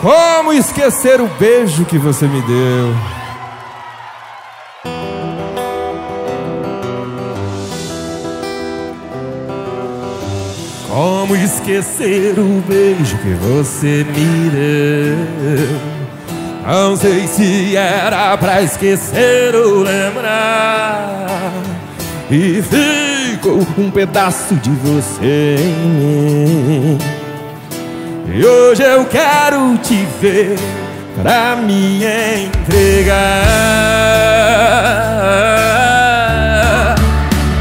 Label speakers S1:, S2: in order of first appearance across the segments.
S1: Como esquecer o beijo que você me deu? Como esquecer o beijo que você me deu? Não sei se era pra esquecer ou lembrar. E ficou um pedaço de você em mim. E hoje eu quero te ver pra me entregar.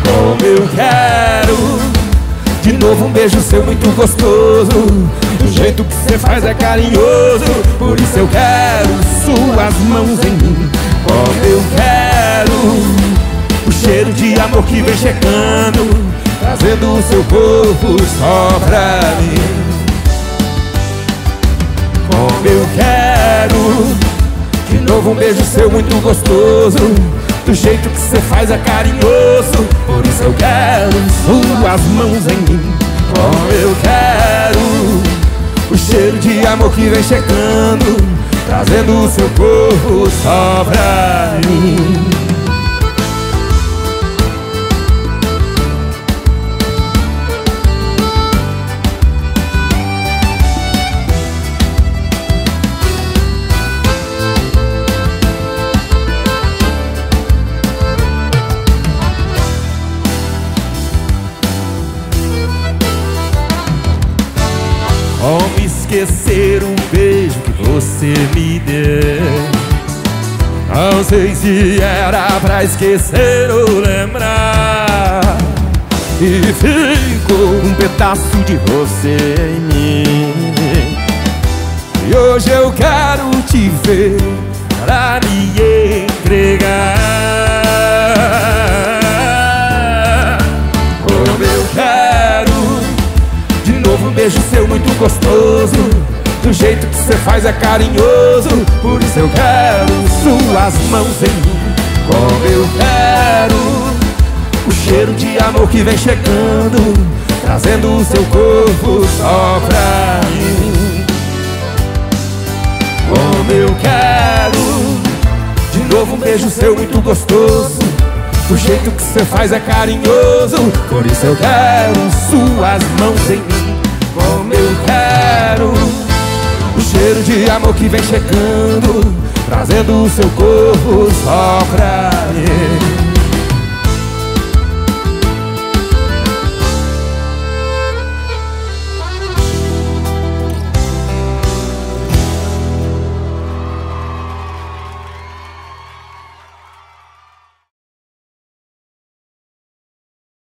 S1: Como eu quero de novo um beijo seu muito gostoso. O jeito que você faz é carinhoso. Por isso eu quero suas mãos em mim. Como eu quero o cheiro de amor que vem chegando, trazendo o seu corpo só pra mim. Um beijo seu muito gostoso. Do jeito que você faz é carinhoso. Por isso eu quero suas mãos em mim. Como eu quero O cheiro de amor que vem chegando Trazendo o seu corpo só pra mim Como esquecer um beijo que você me deu? Não sei se era pra esquecer ou lembrar. E ficou um pedaço de você em mim. E hoje eu quero te ver pra beijo seu muito gostoso. Do jeito que você faz é carinhoso. Por isso eu quero suas mãos em mim. Como eu quero O cheiro de amor que vem chegando Trazendo o seu corpo só pra mim. Como eu quero De novo um beijo seu muito gostoso. O jeito que você faz é carinhoso. Por isso eu quero suas mãos em mim Como eu quero. O cheiro de amor que vem chegando Trazendo o seu corpo só pra mim